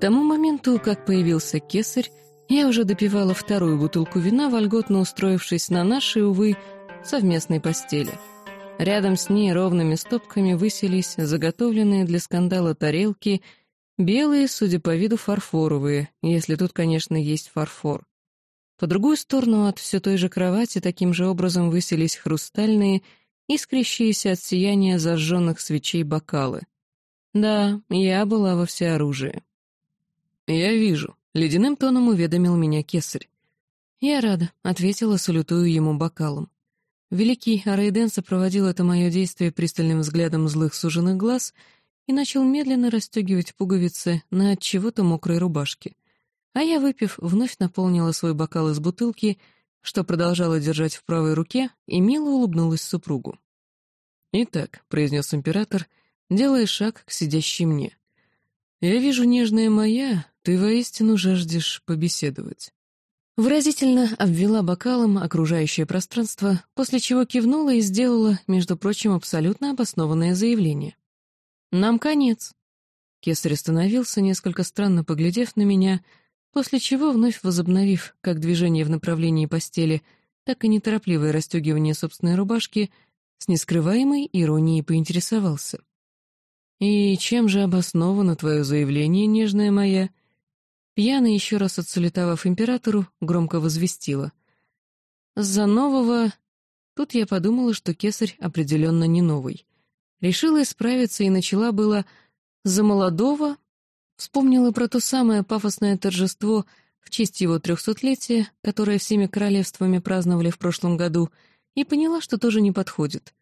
тому моменту, как появился кесарь, я уже допивала вторую бутылку вина, вольготно устроившись на нашей, увы, совместной постели. Рядом с ней ровными стопками высились заготовленные для скандала тарелки, белые, судя по виду, фарфоровые, если тут, конечно, есть фарфор. По другую сторону от все той же кровати таким же образом высились хрустальные, искрящиеся от сияния зажженных свечей бокалы. Да, я была во всеоружии. «Я вижу», — ледяным тоном уведомил меня кесарь. «Я рада», — ответила, салютую ему бокалом. Великий Арейден сопроводил это мое действие пристальным взглядом злых суженных глаз и начал медленно расстегивать пуговицы на от чего-то мокрой рубашке. А я, выпив, вновь наполнила свой бокал из бутылки, что продолжала держать в правой руке, и мило улыбнулась супругу. «Итак», — произнес император, делая шаг к сидящей мне, — «я вижу, нежная моя, ты воистину жаждешь побеседовать». Выразительно обвела бокалом окружающее пространство, после чего кивнула и сделала, между прочим, абсолютно обоснованное заявление. «Нам конец». Кесарь остановился, несколько странно поглядев на меня, после чего, вновь возобновив как движение в направлении постели, так и неторопливое расстегивание собственной рубашки, с нескрываемой иронией поинтересовался. «И чем же обосновано твое заявление, нежная моя?» Пьяно, еще раз отсалютовав императору, громко возвестила. «За нового...» Тут я подумала, что кесарь определенно не новый. Решила исправиться и начала было «за молодого...» Вспомнила про то самое пафосное торжество в честь его трехсотлетия, которое всеми королевствами праздновали в прошлом году, и поняла, что тоже не подходит.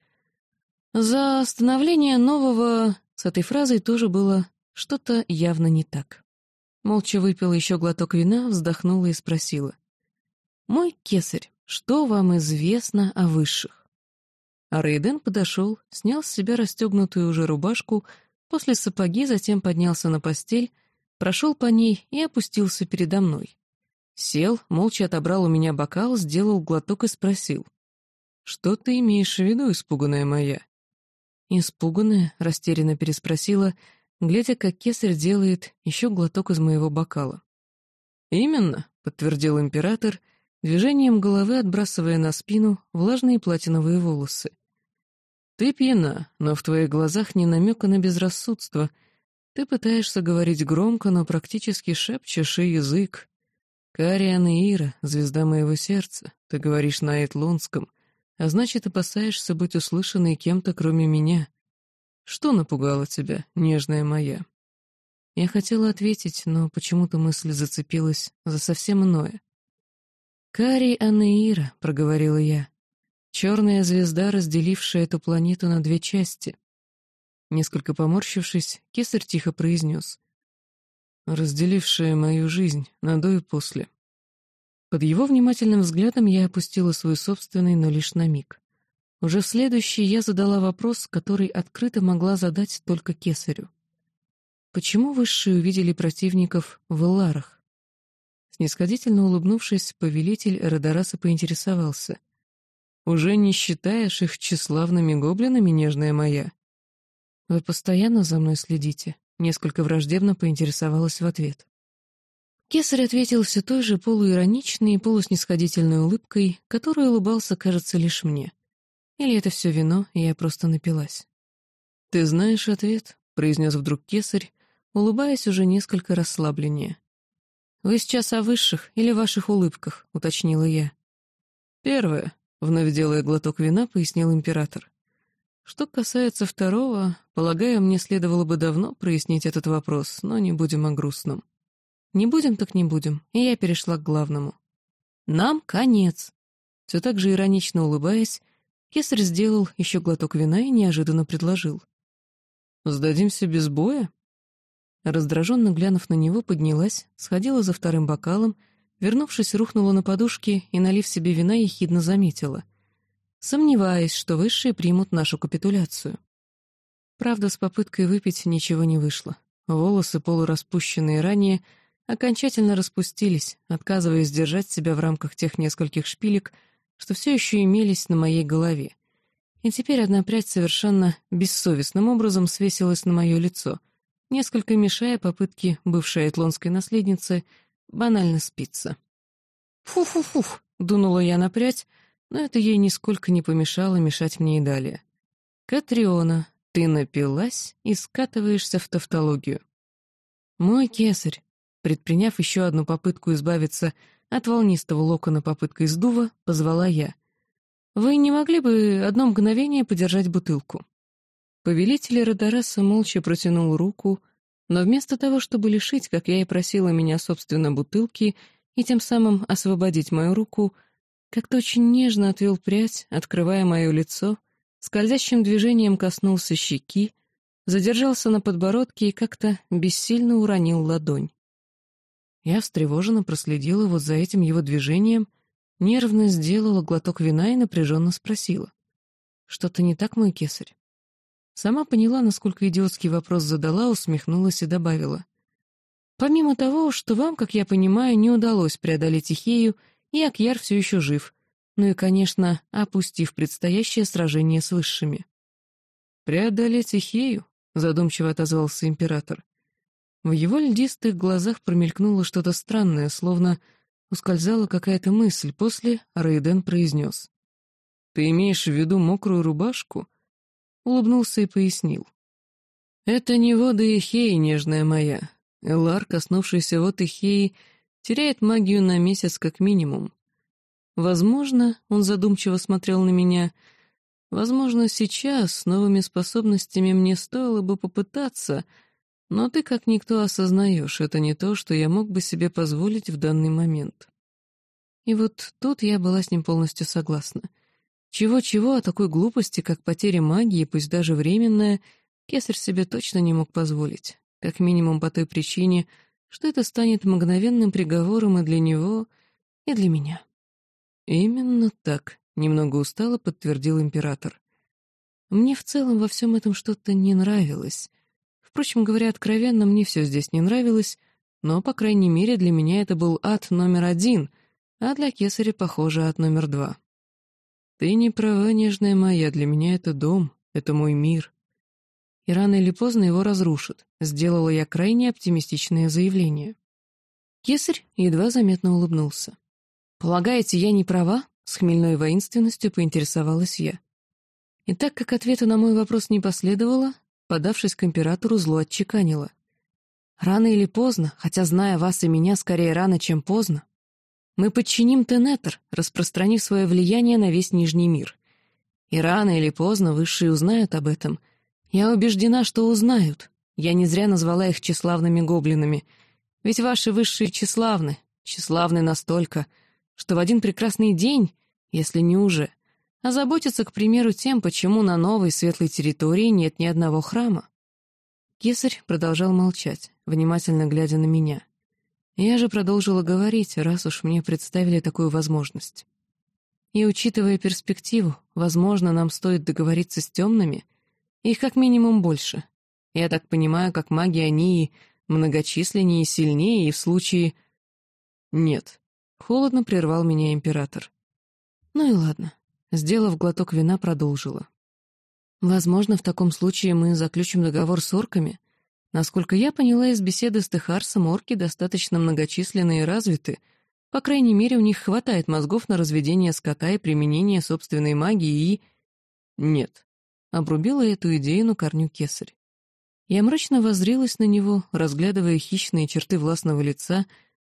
За становление нового... С этой фразой тоже было что-то явно не так. Молча выпила еще глоток вина, вздохнула и спросила. «Мой кесарь, что вам известно о высших?» А Рейден подошел, снял с себя расстегнутую уже рубашку, после сапоги, затем поднялся на постель, прошел по ней и опустился передо мной. Сел, молча отобрал у меня бокал, сделал глоток и спросил. «Что ты имеешь в виду, испуганная моя?» «Испуганная?» — растерянно переспросила, глядя, как кесарь делает еще глоток из моего бокала. «Именно», — подтвердил император, движением головы отбрасывая на спину влажные платиновые волосы. «Ты пьяна, но в твоих глазах не намека на безрассудство. Ты пытаешься говорить громко, но практически шепчешь и язык. Кариан и Ира, звезда моего сердца, ты говоришь на Этлонском, а значит, опасаешься быть услышанной кем-то, кроме меня. Что напугало тебя, нежная моя?» Я хотела ответить, но почему-то мысль зацепилась за совсем иное. «Кари Анеира», — проговорила я, — «черная звезда, разделившая эту планету на две части». Несколько поморщившись, кесарь тихо произнес. «Разделившая мою жизнь на до и после». Под его внимательным взглядом я опустила свой собственный, но лишь на миг. Уже в следующий я задала вопрос, который открыто могла задать только кесарю. Почему высшие увидели противников в Элларах? Снисходительно улыбнувшись, повелитель Родораса поинтересовался. «Уже не считаешь их тщеславными гоблинами, нежная моя?» «Вы постоянно за мной следите?» Несколько враждебно поинтересовалась в ответ. Кесарь ответил все той же полуироничной и полуснисходительной улыбкой, которой улыбался, кажется, лишь мне. Или это все вино, и я просто напилась? «Ты знаешь ответ», — произнес вдруг кесарь, улыбаясь уже несколько расслабленнее. «Вы сейчас о высших или ваших улыбках?» — уточнила я. «Первое», — вновь делая глоток вина, пояснил император. «Что касается второго, полагаю, мне следовало бы давно прояснить этот вопрос, но не будем о грустном». «Не будем, так не будем», и я перешла к главному. «Нам конец», — все так же иронично улыбаясь, Кесарь сделал еще глоток вина и неожиданно предложил. «Сдадимся без боя?» Раздраженно глянув на него, поднялась, сходила за вторым бокалом, вернувшись, рухнула на подушки и, налив себе вина, ехидно заметила. Сомневаясь, что высшие примут нашу капитуляцию. Правда, с попыткой выпить ничего не вышло. Волосы, полураспущенные ранее, окончательно распустились, отказываясь держать себя в рамках тех нескольких шпилек, что все еще имелись на моей голове. И теперь одна прядь совершенно бессовестным образом свесилась на мое лицо, несколько мешая попытке бывшей айтлонской наследницы банально спиться. «Фу-фу-фух!» — дунула я на прядь, но это ей нисколько не помешало мешать мне и далее. «Катриона, ты напилась и скатываешься в тавтологию». «Мой кесарь», предприняв еще одну попытку избавиться от волнистого локона попыткой сдува, позвала я. «Вы не могли бы одно мгновение подержать бутылку?» Повелитель Родораса молча протянул руку, но вместо того, чтобы лишить, как я и просила меня, собственно, бутылки и тем самым освободить мою руку, как-то очень нежно отвел прядь, открывая мое лицо, скользящим движением коснулся щеки, задержался на подбородке и как-то бессильно уронил ладонь. Я встревоженно проследила вот за этим его движением, нервно сделала глоток вина и напряженно спросила. «Что-то не так, мой кесарь?» Сама поняла, насколько идиотский вопрос задала, усмехнулась и добавила. «Помимо того, что вам, как я понимаю, не удалось преодолеть Ихею, и Акьяр все еще жив, ну и, конечно, опустив предстоящее сражение с высшими». «Преодолеть Ихею?» — задумчиво отозвался император. В его льдистых глазах промелькнуло что-то странное, словно ускользала какая-то мысль. После Рейден произнес. «Ты имеешь в виду мокрую рубашку?» улыбнулся и пояснил. «Это не вода Эхеи, нежная моя. Элар, коснувшийся вот Эхеи, теряет магию на месяц как минимум. Возможно, он задумчиво смотрел на меня, возможно, сейчас с новыми способностями мне стоило бы попытаться, но ты как никто осознаешь, это не то, что я мог бы себе позволить в данный момент». И вот тут я была с ним полностью согласна — чего-чего, о такой глупости, как потеря магии, пусть даже временная, кесарь себе точно не мог позволить, как минимум по той причине, что это станет мгновенным приговором и для него, и для меня. «Именно так», — немного устало подтвердил император. «Мне в целом во всем этом что-то не нравилось. Впрочем, говоря откровенно, мне все здесь не нравилось, но, по крайней мере, для меня это был ад номер один, а для кесаря, похоже, ад номер два». «Ты не права, нежная моя, для меня это дом, это мой мир». И рано или поздно его разрушат, сделала я крайне оптимистичное заявление. Кесарь едва заметно улыбнулся. «Полагаете, я не права?» — с хмельной воинственностью поинтересовалась я. И так как ответа на мой вопрос не последовало, подавшись к императору, зло отчеканила. «Рано или поздно, хотя, зная вас и меня, скорее рано, чем поздно, мы подчиним Тенетер, распространив свое влияние на весь Нижний мир. И рано или поздно высшие узнают об этом. Я убеждена, что узнают. Я не зря назвала их тщеславными гоблинами. Ведь ваши высшие тщеславны, тщеславны настолько, что в один прекрасный день, если не уже, озаботятся, к примеру, тем, почему на новой светлой территории нет ни одного храма. Кесарь продолжал молчать, внимательно глядя на меня. Я же продолжила говорить, раз уж мне представили такую возможность. И учитывая перспективу, возможно, нам стоит договориться с темными, их как минимум больше. Я так понимаю, как маги они и многочисленнее и сильнее, и в случае... Нет. Холодно прервал меня император. Ну и ладно. Сделав глоток вина, продолжила. Возможно, в таком случае мы заключим договор с орками, Насколько я поняла из беседы с Техарсом, орки достаточно многочисленны и развиты. По крайней мере, у них хватает мозгов на разведение скота и применение собственной магии и... Нет. Обрубила эту идею на корню кесарь. Я мрачно воззрилась на него, разглядывая хищные черты властного лица,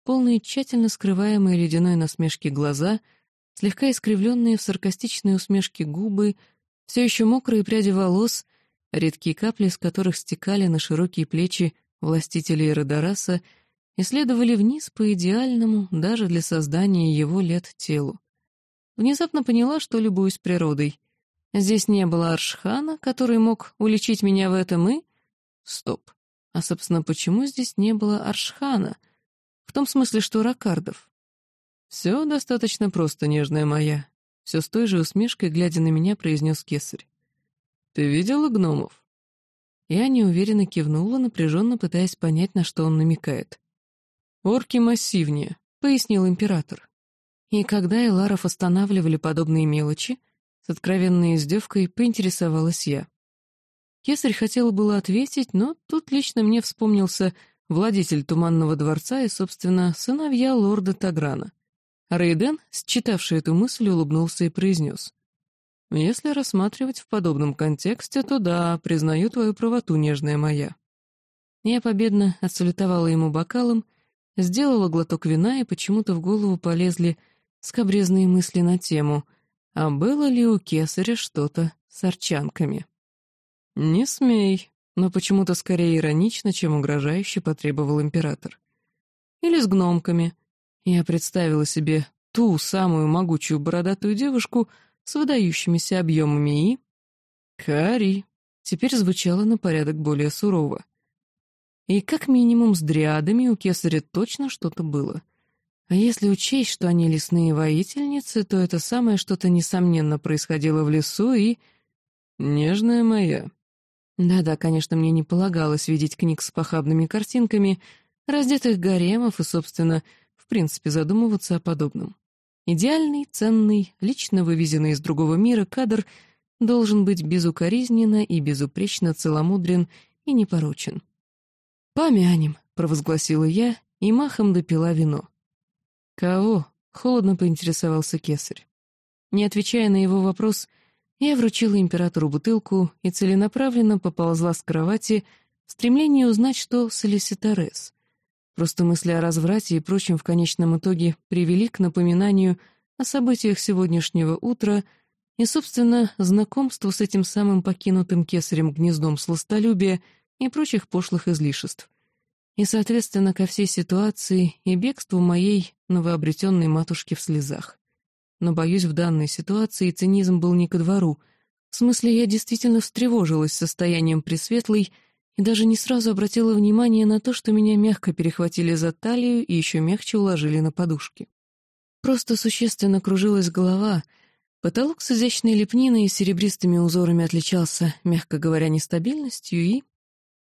полные тщательно скрываемые ледяной насмешки глаза, слегка искривленные в саркастичной усмешке губы, все еще мокрые пряди волос редкие капли с которых стекали на широкие плечи властителей Родораса и следовали вниз по идеальному, даже для создания его лет телу. Внезапно поняла, что любуюсь природой. Здесь не было Аршхана, который мог уличить меня в этом, и... Стоп. А, собственно, почему здесь не было Аршхана? В том смысле, что Ракардов. «Все достаточно просто, нежная моя», — все с той же усмешкой, глядя на меня, произнес кесарь. «Ты видела гномов?» Я неуверенно кивнула, напряженно пытаясь понять, на что он намекает. «Орки массивнее», — пояснил император. И когда Эларов останавливали подобные мелочи, с откровенной издевкой поинтересовалась я. Кесарь хотел было ответить, но тут лично мне вспомнился владетель Туманного дворца и, собственно, сыновья лорда Таграна. Рейден, считавший эту мысль, улыбнулся и произнес. «Если рассматривать в подобном контексте, то да, признаю твою правоту, нежная моя». Я победно отсалютовала ему бокалом, сделала глоток вина, и почему-то в голову полезли скобрезные мысли на тему, а было ли у кесаря что-то с арчанками. «Не смей», но почему-то скорее иронично, чем угрожающе потребовал император. Или с гномками. Я представила себе ту самую могучую бородатую девушку с выдающимися объемами и... Кари. Теперь звучало на порядок более сурово. И как минимум с дриадами у кесаря точно что-то было. А если учесть, что они лесные воительницы, то это самое что-то несомненно происходило в лесу и... «Нежная моя». Да-да, конечно, мне не полагалось видеть книг с похабными картинками, раздетых гаремов и, собственно, в принципе, задумываться о подобном. Идеальный, ценный, лично вывезенный из другого мира кадр должен быть безукоризненно и безупречно целомудрен и непорочен. «Помянем», — провозгласила я и махом допила вино. «Кого?» — холодно поинтересовался кесарь. Не отвечая на его вопрос, я вручила императору бутылку и целенаправленно поползла с кровати в стремлении узнать, что с Элиситарес. Просто мысли о разврате и прочем в конечном итоге привели к напоминанию о событиях сегодняшнего утра и, собственно, знакомству с этим самым покинутым кесарем гнездом сластолюбия — и прочих пошлых излишеств. И, соответственно, ко всей ситуации и бегству моей новообретенной матушки в слезах. Но, боюсь, в данной ситуации цинизм был не ко двору. В смысле, я действительно встревожилась состоянием Пресветлой и даже не сразу обратила внимание на то, что меня мягко перехватили за талию и еще мягче уложили на подушки. Просто существенно кружилась голова, потолок с изящной лепниной и серебристыми узорами отличался, мягко говоря, нестабильностью и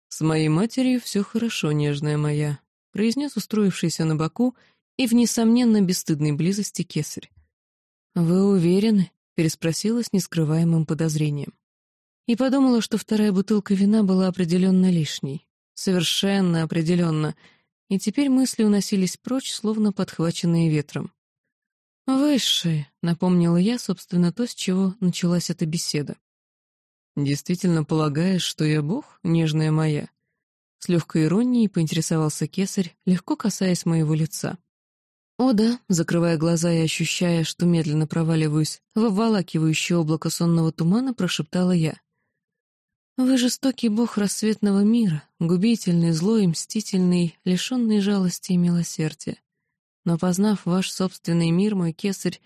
«С моей матерью все хорошо, нежная моя», — произнес устроившийся на боку и в несомненно бесстыдной близости кесарь. «Вы уверены?» — переспросила с нескрываемым подозрением. И подумала, что вторая бутылка вина была определенно лишней. Совершенно определенно. И теперь мысли уносились прочь, словно подхваченные ветром. «Высшие», — напомнила я, собственно, то, с чего началась эта беседа. «Действительно полагаешь, что я бог, нежная моя?» С легкой иронией поинтересовался кесарь, легко касаясь моего лица. «О да», закрывая глаза и ощущая, что медленно проваливаюсь в обволакивающее облако сонного тумана, прошептала я. «Вы жестокий бог рассветного мира, губительный, злой, мстительный, лишенный жалости и милосердия. Но познав ваш собственный мир, мой кесарь,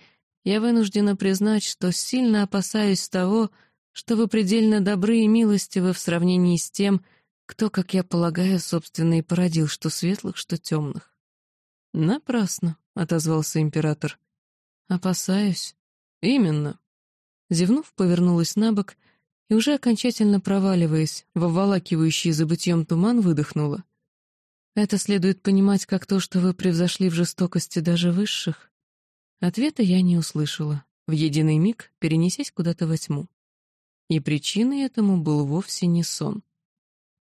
я вынуждена признать, что сильно опасаюсь того, что вы предельно добры и милостивы в сравнении с тем, кто, как я полагаю, собственно и породил что светлых, что темных. «Напрасно», — отозвался император. «Опасаюсь». «Именно». Зевнув, повернулась на бок и, уже окончательно проваливаясь в обволакивающий забытьем туман, выдохнула. «Это следует понимать как то, что вы превзошли в жестокости даже высших?» Ответа я не услышала, в единый миг перенесясь куда-то во тьму. И причиной этому был вовсе не сон.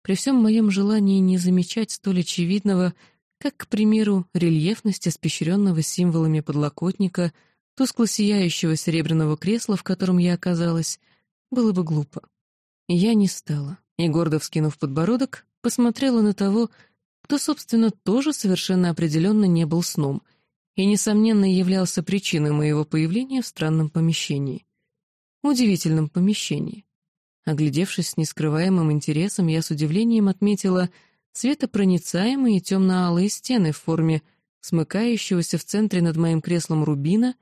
При всем моем желании не замечать столь очевидного, как, к примеру, рельефность испещренного символами подлокотника, тускло сияющего серебряного кресла, в котором я оказалась, было бы глупо. Я не стала, и, гордо вскинув подбородок, посмотрела на того, кто, собственно, тоже совершенно определенно не был сном и, несомненно, являлся причиной моего появления в странном помещении удивительном помещении. Оглядевшись с нескрываемым интересом, я с удивлением отметила светопроницаемые темно-алые стены в форме смыкающегося в центре над моим креслом рубина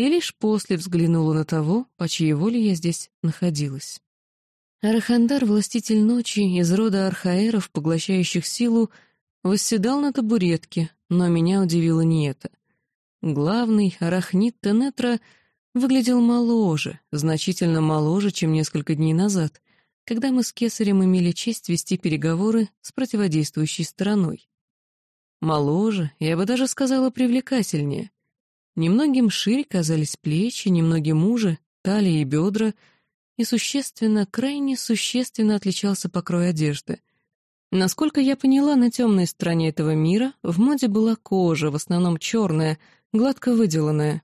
и лишь после взглянула на того, по чьей воле я здесь находилась. Арахандар, властитель ночи, из рода архаэров, поглощающих силу, восседал на табуретке, но меня удивило не это. Главный, арахнит Тенетра — выглядел моложе, значительно моложе, чем несколько дней назад, когда мы с Кесарем имели честь вести переговоры с противодействующей стороной. Моложе, я бы даже сказала привлекательнее. Немногим шире казались плечи, немногим уже, талия и бедра, и существенно, крайне существенно отличался покрой одежды. Насколько я поняла, на темной стороне этого мира в моде была кожа, в основном черная, гладко выделанная.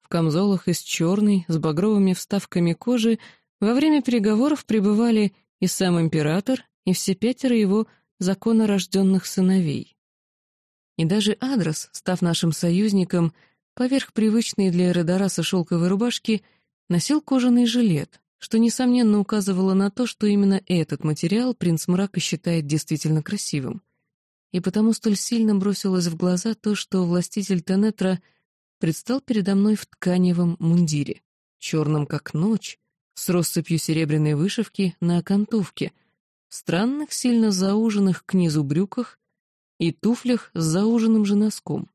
В камзолах из черной, с багровыми вставками кожи, во время переговоров пребывали и сам император, и все пятеро его законорожденных сыновей. И даже Адрес, став нашим союзником, поверх привычной для Эродораса шелковой рубашки, носил кожаный жилет, что, несомненно, указывало на то, что именно этот материал принц Мрака считает действительно красивым. И потому столь сильно бросилось в глаза то, что властитель Тенетра предстал передо мной в тканевом мундире, черном как ночь, с россыпью серебряной вышивки на окантовке, странных, сильно зауженных к низу брюках и туфлях с зауженным же носком.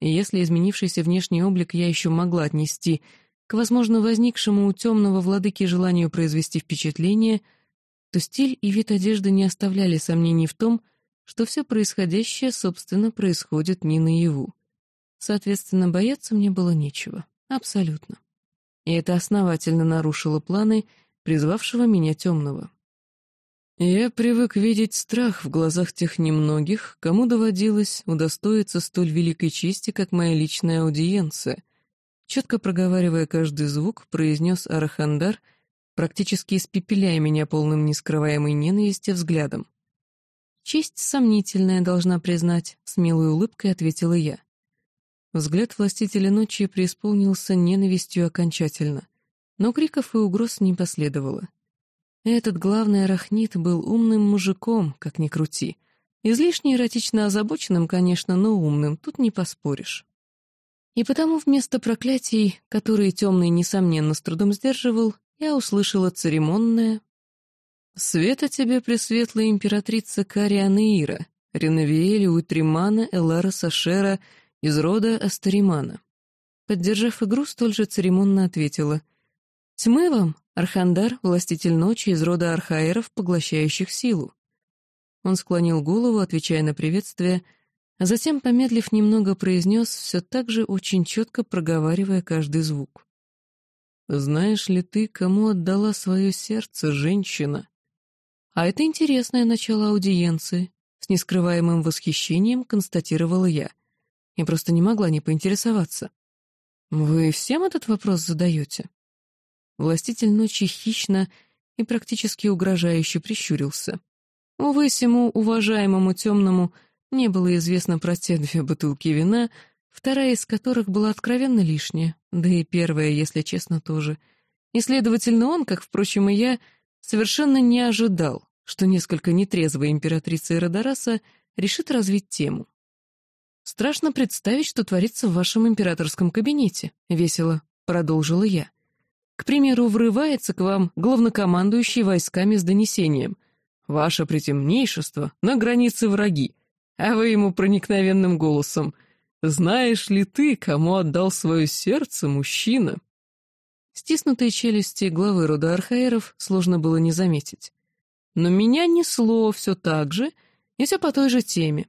И если изменившийся внешний облик я еще могла отнести к, возможно, возникшему у темного владыки желанию произвести впечатление, то стиль и вид одежды не оставляли сомнений в том, что все происходящее, собственно, происходит не наяву. Соответственно, бояться мне было нечего. Абсолютно. И это основательно нарушило планы призвавшего меня темного. Я привык видеть страх в глазах тех немногих, кому доводилось удостоиться столь великой чести, как моя личная аудиенция. Четко проговаривая каждый звук, произнес Арахандар, практически испепеляя меня полным нескрываемой ненависти взглядом. «Честь сомнительная, должна признать», — с милой улыбкой ответила я. Взгляд властителя ночи преисполнился ненавистью окончательно, но криков и угроз не последовало. Этот главный арахнит был умным мужиком, как ни крути. Излишне эротично озабоченным, конечно, но умным, тут не поспоришь. И потому вместо проклятий, которые темный, несомненно, с трудом сдерживал, я услышала церемонное «Света тебе, пресветлая императрица Карианаира, Ренавиэля Утримана Элара Сашера из рода Астаримана». Поддержав игру, столь же церемонно ответила «Тьмы вам, Архандар — властитель ночи из рода архаэров, поглощающих силу. Он склонил голову, отвечая на приветствие, а затем, помедлив немного, произнес, все так же очень четко проговаривая каждый звук. «Знаешь ли ты, кому отдала свое сердце женщина?» «А это интересное начало аудиенции», — с нескрываемым восхищением констатировала я. Я просто не могла не поинтересоваться. «Вы всем этот вопрос задаете?» Властитель ночи хищно и практически угрожающе прищурился. Увы, всему уважаемому темному не было известно про те две бутылки вина, вторая из которых была откровенно лишняя, да и первая, если честно, тоже. И, следовательно, он, как, впрочем, и я, совершенно не ожидал, что несколько нетрезвая императрица Иродораса решит развить тему. «Страшно представить, что творится в вашем императорском кабинете», — весело продолжила я. К примеру, врывается к вам главнокомандующий войсками с донесением. «Ваше притемнейшество, на границе враги», а вы ему проникновенным голосом «Знаешь ли ты, кому отдал свое сердце мужчина?» Стиснутые челюсти главы рода Архаеров сложно было не заметить. Но меня несло все так же и все по той же теме.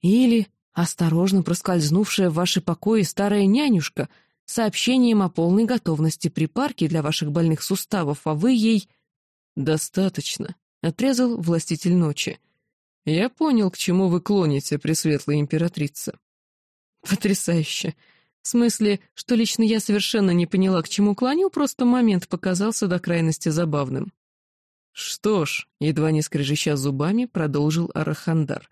Или осторожно проскользнувшая в ваши покои старая нянюшка — сообщением о полной готовности припарки для ваших больных суставов, а вы ей... «Достаточно», — отрезал властитель ночи. «Я понял, к чему вы клоните, пресветлая императрица». «Потрясающе. В смысле, что лично я совершенно не поняла, к чему клонил, просто момент показался до крайности забавным». «Что ж», — едва не скрежеща зубами, продолжил Арахандар.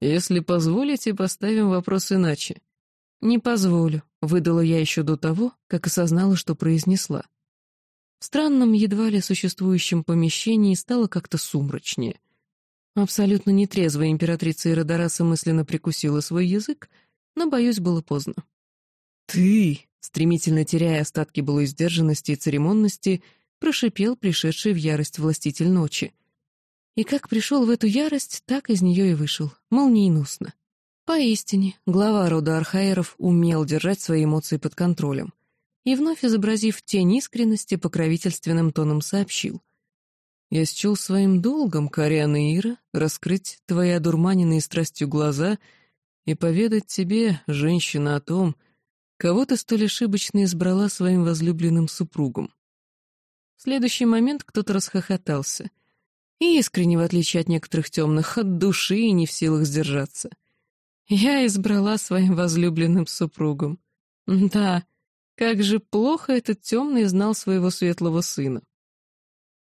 «Если позволите, поставим вопрос иначе. «Не позволю», — выдала я еще до того, как осознала, что произнесла. В странном, едва ли существующем помещении стало как-то сумрачнее. Абсолютно нетрезвая императрица Иродораса мысленно прикусила свой язык, но, боюсь, было поздно. «Ты!» — стремительно теряя остатки былой сдержанности и церемонности, прошипел пришедший в ярость властитель ночи. И как пришел в эту ярость, так из нее и вышел, молниеносно. Поистине, глава рода Архаеров умел держать свои эмоции под контролем и, вновь изобразив тень искренности, покровительственным тоном сообщил. «Я счел своим долгом, Кориана Ира, раскрыть твои одурманенные страстью глаза и поведать тебе, женщина, о том, кого ты столь ошибочно избрала своим возлюбленным супругом. В следующий момент кто-то расхохотался. И искренне, в отличие от некоторых темных, от души и не в силах сдержаться. Я избрала своим возлюбленным супругом. Да, как же плохо этот темный знал своего светлого сына.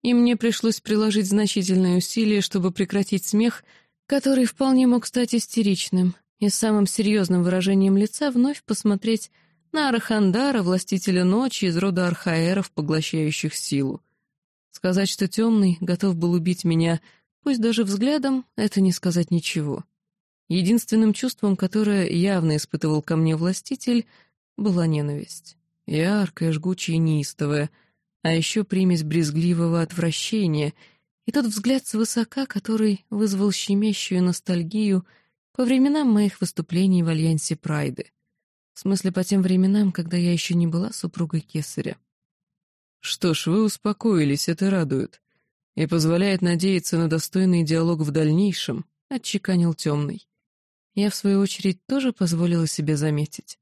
И мне пришлось приложить значительные усилия, чтобы прекратить смех, который вполне мог стать истеричным, и с самым серьезным выражением лица вновь посмотреть на Арахандара, властителя ночи из рода архаэров, поглощающих силу. Сказать, что темный готов был убить меня, пусть даже взглядом, это не сказать ничего. Единственным чувством, которое явно испытывал ко мне властитель, была ненависть. Яркая, жгучая неистовая, а еще примесь брезгливого отвращения и тот взгляд свысока, который вызвал щемящую ностальгию по временам моих выступлений в Альянсе Прайды. В смысле, по тем временам, когда я еще не была супругой Кесаря. Что ж, вы успокоились, это радует. И позволяет надеяться на достойный диалог в дальнейшем, — отчеканил темный. Я, в свою очередь, тоже позволила себе заметить.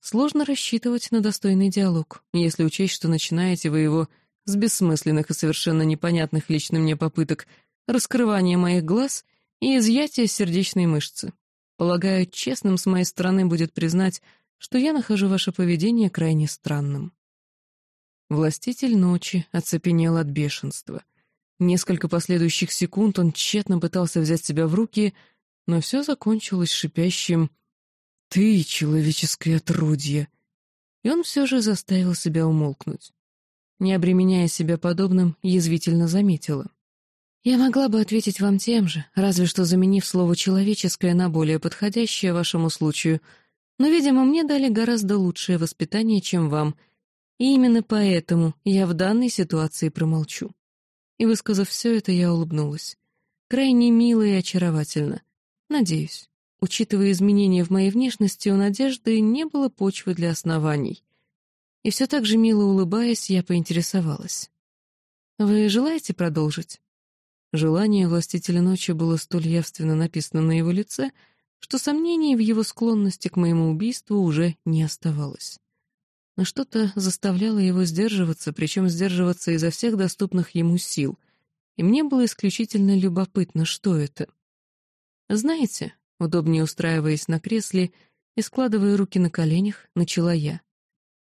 Сложно рассчитывать на достойный диалог, если учесть, что начинаете вы его с бессмысленных и совершенно непонятных лично мне попыток раскрывания моих глаз и изъятия сердечной мышцы. Полагаю, честным с моей стороны будет признать, что я нахожу ваше поведение крайне странным. Властитель ночи оцепенел от бешенства. Несколько последующих секунд он тщетно пытался взять себя в руки, но все закончилось шипящим «Ты, человеческое отродье!» И он все же заставил себя умолкнуть. Не обременяя себя подобным, язвительно заметила. «Я могла бы ответить вам тем же, разве что заменив слово «человеческое» на более подходящее вашему случаю, но, видимо, мне дали гораздо лучшее воспитание, чем вам — и именно поэтому я в данной ситуации промолчу. И, высказав все это, я улыбнулась. Крайне мило и очаровательно. Надеюсь. Учитывая изменения в моей внешности, у Надежды не было почвы для оснований. И все так же мило улыбаясь, я поинтересовалась. «Вы желаете продолжить?» Желание властителя ночи было столь явственно написано на его лице, что сомнений в его склонности к моему убийству уже не оставалось но что-то заставляло его сдерживаться, причем сдерживаться изо всех доступных ему сил, и мне было исключительно любопытно, что это. «Знаете», удобнее устраиваясь на кресле и складывая руки на коленях, начала я.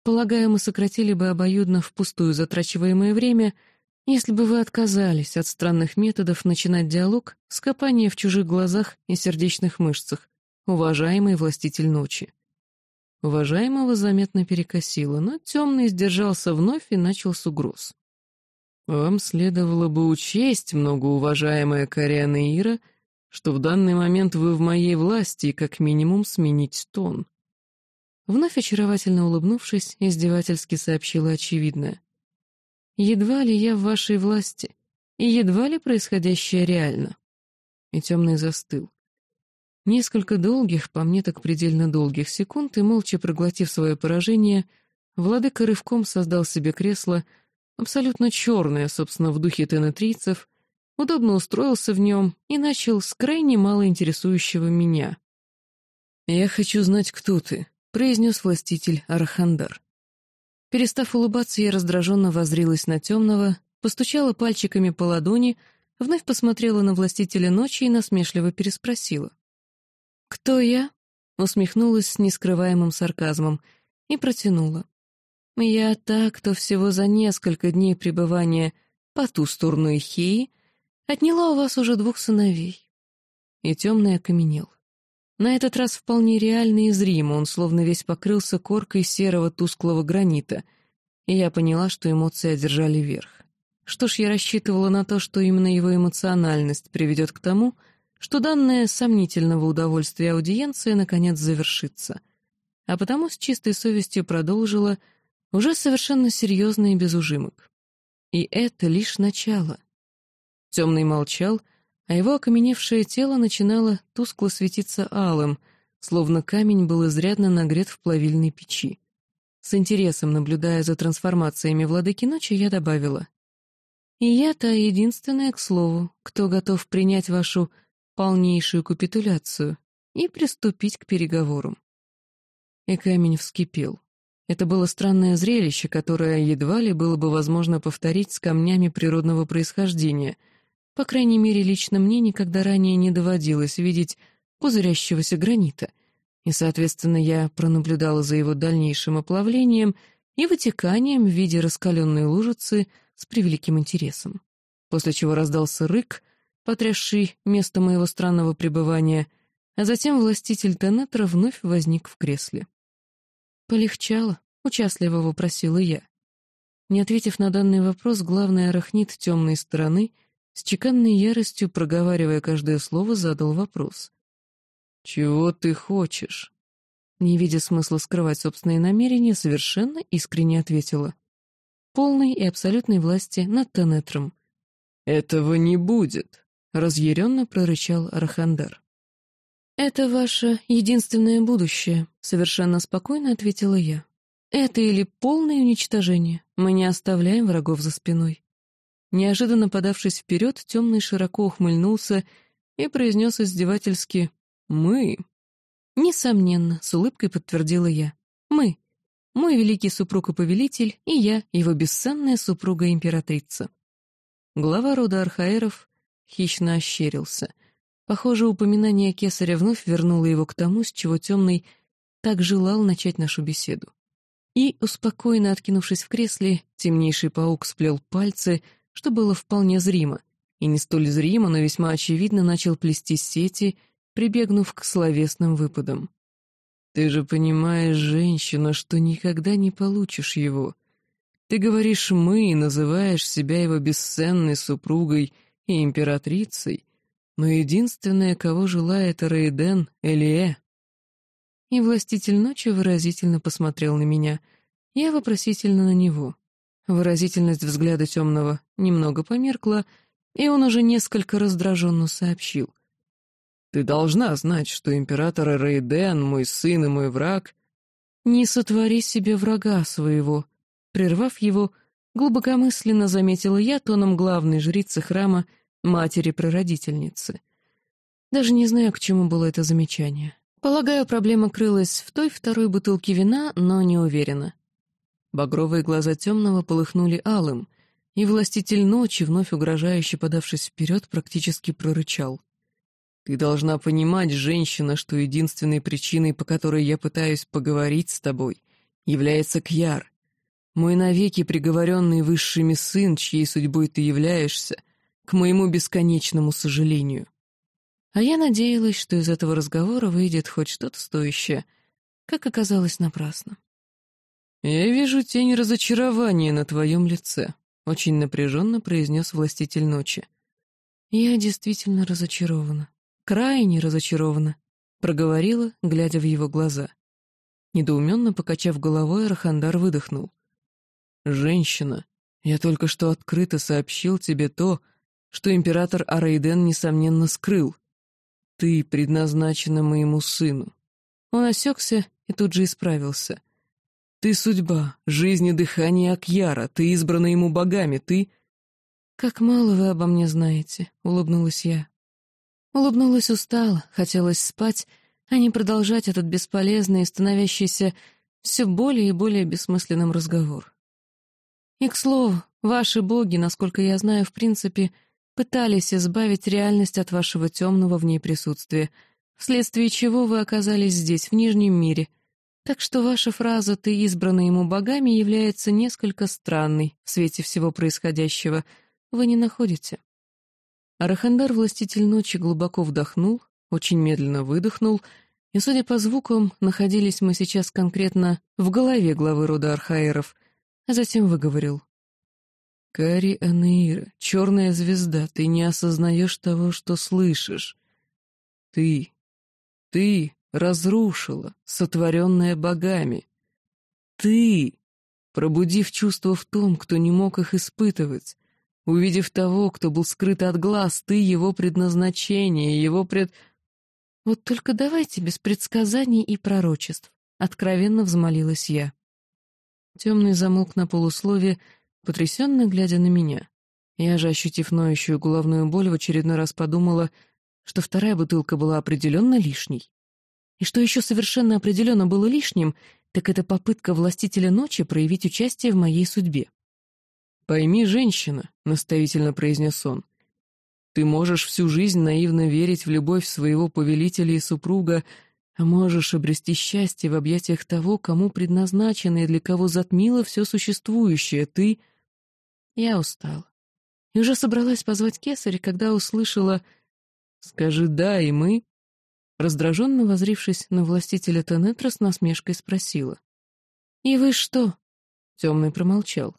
«Полагаю, мы сократили бы обоюдно впустую затрачиваемое время, если бы вы отказались от странных методов начинать диалог с копания в чужих глазах и сердечных мышцах, уважаемый властитель ночи». Уважаемого заметно перекосило, но темный сдержался вновь и начал с угроз. «Вам следовало бы учесть, многоуважаемая Кориана Ира, что в данный момент вы в моей власти и как минимум сменить тон». Вновь очаровательно улыбнувшись, издевательски сообщила очевидное. «Едва ли я в вашей власти, и едва ли происходящее реально». И темный застыл. Несколько долгих, по мне так предельно долгих секунд, и, молча проглотив свое поражение, владыка рывком создал себе кресло, абсолютно черное, собственно, в духе тенетрийцев, удобно устроился в нем и начал с крайне мало интересующего меня. «Я хочу знать, кто ты», — произнес властитель Арахандар. Перестав улыбаться, я раздраженно воззрилась на темного, постучала пальчиками по ладони, вновь посмотрела на властителя ночи и насмешливо переспросила. «Кто я?» — усмехнулась с нескрываемым сарказмом и протянула. «Я та, кто всего за несколько дней пребывания по ту сторону Ихеи отняла у вас уже двух сыновей». И темный окаменел. На этот раз вполне реально и зримо, он словно весь покрылся коркой серого тусклого гранита, и я поняла, что эмоции одержали верх. Что ж, я рассчитывала на то, что именно его эмоциональность приведет к тому, что данная сомнительного удовольствия аудиенция наконец завершится, а потому с чистой совестью продолжила уже совершенно серьезно и без ужимок. И это лишь начало. Темный молчал, а его окаменевшее тело начинало тускло светиться алым, словно камень был изрядно нагрет в плавильной печи. С интересом наблюдая за трансформациями владыки ночи, я добавила. «И я та единственная, к слову, кто готов принять вашу полнейшую капитуляцию и приступить к переговорам. И камень вскипел. Это было странное зрелище, которое едва ли было бы возможно повторить с камнями природного происхождения. По крайней мере, лично мне никогда ранее не доводилось видеть пузырящегося гранита. И, соответственно, я пронаблюдала за его дальнейшим оплавлением и вытеканием в виде раскаленной лужицы с превеликим интересом. После чего раздался рык, потрясший место моего странного пребывания, а затем властитель Тенетра вновь возник в кресле. «Полегчало», — участливо вопросила я. Не ответив на данный вопрос, главный арахнит темной стороны, с чеканной яростью, проговаривая каждое слово, задал вопрос. «Чего ты хочешь?» Не видя смысла скрывать собственные намерения, совершенно искренне ответила. «Полной и абсолютной власти над Тенетром». «Этого не будет», — разъяренно прорычал Арахандар. «Это ваше единственное будущее», — совершенно спокойно ответила я. «Это или полное уничтожение. Мы не оставляем врагов за спиной». Неожиданно подавшись вперед, темный широко ухмыльнулся и произнес издевательски «Мы». «Несомненно», — с улыбкой подтвердила я. «Мы. Мой великий супруг и повелитель, и я, его бесценная супруга-императрица». Глава рода Архаэров хищно ощерился. Похоже, упоминание кесаря вновь вернуло его к тому, с чего темный так желал начать нашу беседу. И, успокоенно откинувшись в кресле, темнейший паук сплел пальцы, что было вполне зримо, и не столь зримо, но весьма очевидно начал плести сети, прибегнув к словесным выпадам. «Ты же понимаешь, женщина, что никогда не получишь его. Ты говоришь «мы» и называешь себя его бесценной супругой и императрицей, но единственное, кого желает Рейден, Элие. И властитель ночи выразительно посмотрел на меня, я вопросительно на него. Выразительность взгляда темного немного померкла, и он уже несколько раздраженно сообщил. «Ты должна знать, что император Рейден, мой сын и мой враг...» «Не сотвори себе врага своего», прервав его, глубокомысленно заметила я тоном главной жрицы храма — матери-прародительницы. Даже не знаю, к чему было это замечание. Полагаю, проблема крылась в той второй бутылке вина, но не уверена. Багровые глаза темного полыхнули алым, и властитель ночи, вновь угрожающе подавшись вперед, практически прорычал. «Ты должна понимать, женщина, что единственной причиной, по которой я пытаюсь поговорить с тобой, является Кьяр. Мой навеки приговоренный высшими сын, чьей судьбой ты являешься, к моему бесконечному сожалению. А я надеялась, что из этого разговора выйдет хоть что-то стоящее, как оказалось напрасно. «Я вижу тень разочарования на твоем лице», — очень напряженно произнес властитель ночи. «Я действительно разочарована, крайне разочарована», — проговорила, глядя в его глаза. Недоуменно покачав головой, Архандар выдохнул. «Женщина, я только что открыто сообщил тебе то, что император Арейден, несомненно, скрыл. Ты предназначена моему сыну. Он осекся и тут же исправился. Ты судьба, жизнь и дыхание Акьяра, ты избрана ему богами, ты... «Как мало вы обо мне знаете», — улыбнулась я. Улыбнулась устало, хотелось спать, а не продолжать этот бесполезный и становящийся все более и более бессмысленным разговор. И, к слову, ваши боги, насколько я знаю, в принципе, — пытались избавить реальность от вашего темного в ней присутствия, вследствие чего вы оказались здесь, в Нижнем мире. Так что ваша фраза «ты избрана ему богами» является несколько странной в свете всего происходящего. Вы не находите. Арахандар, властитель ночи, глубоко вдохнул, очень медленно выдохнул, и, судя по звукам, находились мы сейчас конкретно в голове главы рода Архаеров, а затем выговорил. Кари Анеира, черная звезда, ты не осознаешь того, что слышишь. Ты, ты разрушила, сотворенная богами. Ты, пробудив чувства в том, кто не мог их испытывать, увидев того, кто был скрыт от глаз, ты его предназначение, его пред... Вот только давайте без предсказаний и пророчеств, откровенно взмолилась я. Темный замолк на полуслове, потрясенно глядя на меня. Я же, ощутив ноющую головную боль, в очередной раз подумала, что вторая бутылка была определенно лишней. И что еще совершенно определенно было лишним, так это попытка властителя ночи проявить участие в моей судьбе. «Пойми, женщина», — наставительно произнес он, — «ты можешь всю жизнь наивно верить в любовь своего повелителя и супруга, а можешь обрести счастье в объятиях того, кому предназначено и для кого затмило все существующее. Ты...» Я устала. И уже собралась позвать кесаря, когда услышала «Скажи «да», и мы...» Раздраженно возрившись на властителя Тенетра, с насмешкой спросила. «И вы что?» Темный промолчал.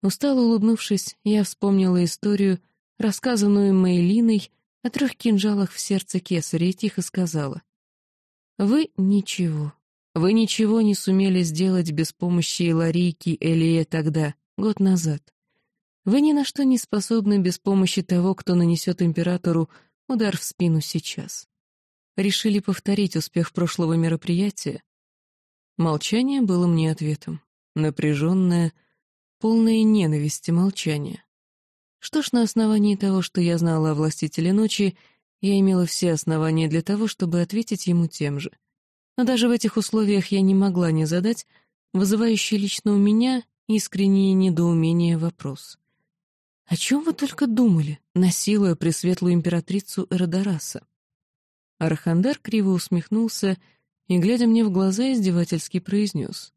Устало улыбнувшись, я вспомнила историю, рассказанную Мейлиной о трех кинжалах в сердце кесаря, и тихо сказала. «Вы ничего. Вы ничего не сумели сделать без помощи Ларийки Элия тогда, год назад. Вы ни на что не способны без помощи того, кто нанесет императору удар в спину сейчас. Решили повторить успех прошлого мероприятия? Молчание было мне ответом. Напряженное, полное ненависти молчание. Что ж, на основании того, что я знала о Властителе Ночи, я имела все основания для того, чтобы ответить ему тем же. Но даже в этих условиях я не могла не задать вызывающий лично у меня искреннее недоумение вопрос. О чем вы только думали, насилуя пресветлую императрицу Эродораса? Архандар криво усмехнулся и, глядя мне в глаза, издевательски произнес.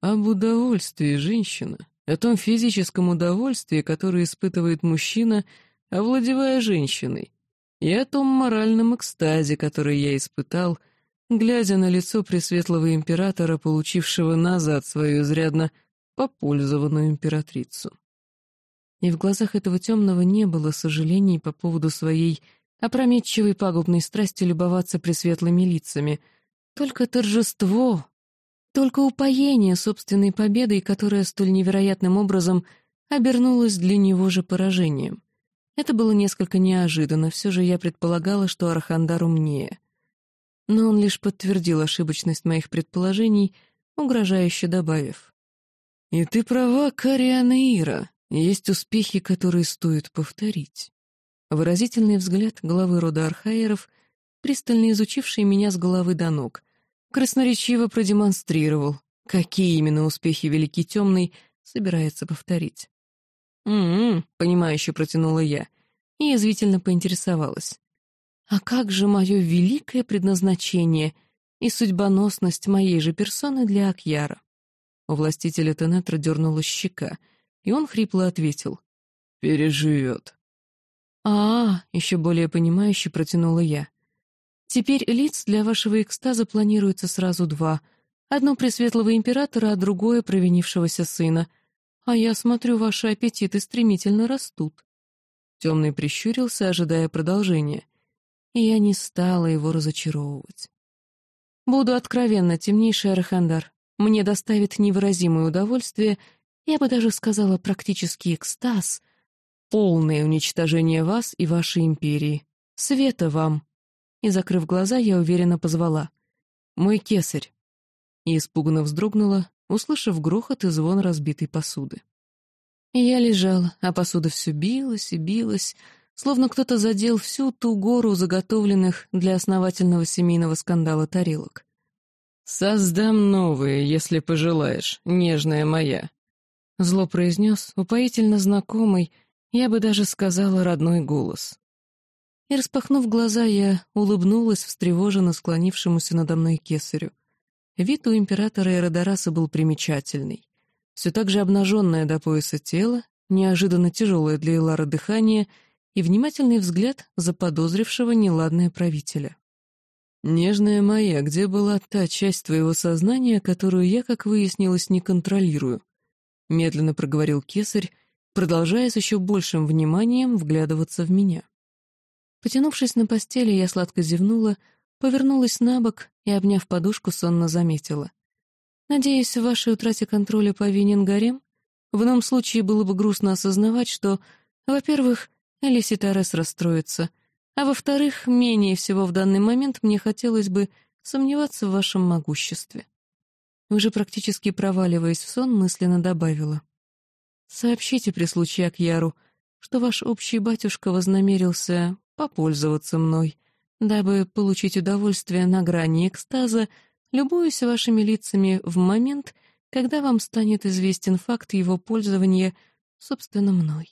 «Об удовольствии, женщина, о том физическом удовольствии, которое испытывает мужчина, овладевая женщиной, и о том моральном экстазе, который я испытал, глядя на лицо пресветлого императора, получившего назад свою изрядно попользованную императрицу» и в глазах этого темного не было сожалений по поводу своей опрометчивой пагубной страсти любоваться пресветлыми лицами, только торжество, только упоение собственной победой, которая столь невероятным образом обернулась для него же поражением. Это было несколько неожиданно, все же я предполагала, что Архандар умнее. Но он лишь подтвердил ошибочность моих предположений, угрожающе добавив. «И ты права, Кариана Ира. Есть успехи, которые стоит повторить. Выразительный взгляд главы рода Архаеров, пристально изучивший меня с головы до ног, красноречиво продемонстрировал, какие именно успехи Великий Темный собирается повторить. «М-м-м», понимающе протянула я, и язвительно поинтересовалась. «А как же мое великое предназначение и судьбоносность моей же персоны для Акьяра?» У властителя Тенетра дернула щека — и он хрипло ответил. «Переживет». «А, -а — еще более понимающе протянула я. «Теперь лиц для вашего экстаза планируется сразу два. Одно пресветлого императора, а другое провинившегося сына. А я смотрю, ваши аппетиты стремительно растут». Темный прищурился, ожидая продолжения. И я не стала его разочаровывать. «Буду откровенно, темнейший Арахандар. Мне доставит невыразимое удовольствие — я бы даже сказала практически экстаз, полное уничтожение вас и вашей империи. Света вам!» И, закрыв глаза, я уверенно позвала. «Мой кесарь!» И испуганно вздрогнула, услышав грохот и звон разбитой посуды. Я лежала, а посуда все билась и билась, словно кто-то задел всю ту гору заготовленных для основательного семейного скандала тарелок. «Создам новые, если пожелаешь, нежная моя», Зло произнес упоительно знакомый, я бы даже сказала, родной голос. И, распахнув глаза, я улыбнулась встревоженно склонившемуся надо мной кесарю. Вид у императора Эродораса был примечательный. Все так же обнаженное до пояса тело, неожиданно тяжелое для Элара дыхание и внимательный взгляд заподозрившего неладное правителя. «Нежная моя, где была та часть твоего сознания, которую я, как выяснилось, не контролирую?» медленно проговорил кесарь, продолжая с еще большим вниманием вглядываться в меня. Потянувшись на постели, я сладко зевнула, повернулась на бок и, обняв подушку, сонно заметила. «Надеюсь, в вашей утрате контроля повинен гарем? В ином случае было бы грустно осознавать, что, во-первых, Элиси Торрес расстроится, а во-вторых, менее всего в данный момент мне хотелось бы сомневаться в вашем могуществе уже практически проваливаясь в сон, мысленно добавила. «Сообщите при случае Акьяру, что ваш общий батюшка вознамерился попользоваться мной, дабы получить удовольствие на грани экстаза любуюсь вашими лицами в момент, когда вам станет известен факт его пользования, собственно, мной.